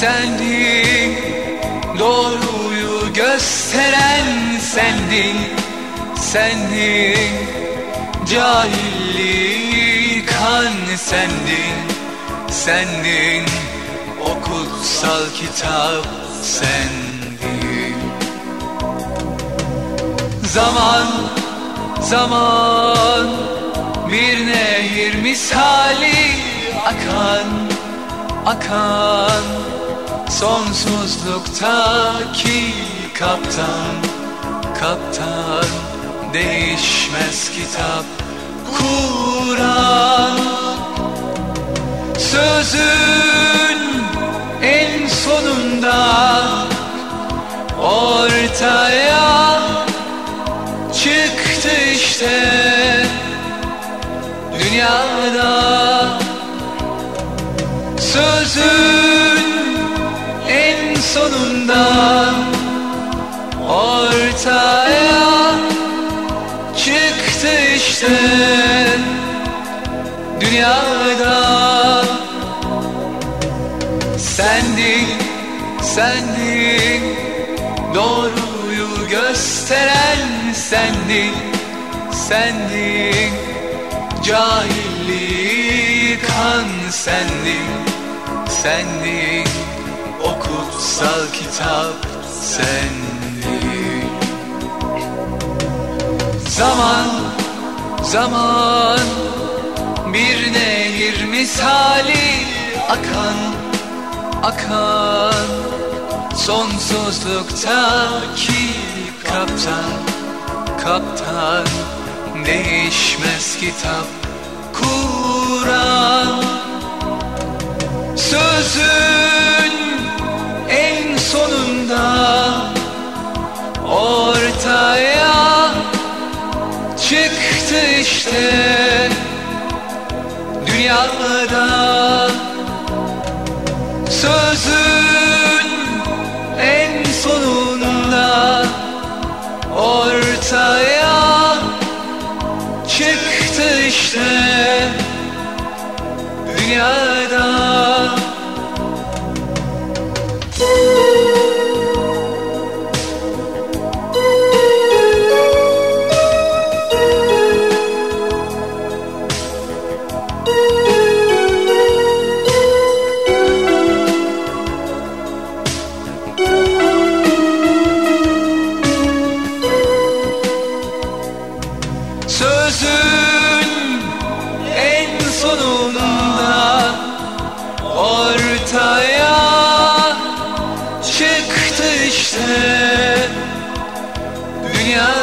sendin Doğruyu gösteren sendin. Sendin Cahilliği yıkan sendin. Sendin O kutsal kitap sendin. Zaman Zaman Bir nehir misali akan akan. Sonsuzluktaki kaptan kaptan Değişmez kitap Kur'an. Sözün en sonunda Ortaya çıktı işte. Dünyada işte Dünyada. Sendin, sendin Doğruyu gösteren sendin Sendin Cahilliği yıkan sendin Sendin O kutsal kitap sendin Zaman, zaman Bir nehir misali akan, akan. Sonsuzluktaki kaptan, kaptan. Değişmez kitap Kur'an. Sözün en sonunda Ortaya çıktı işte Dünyada Yeah.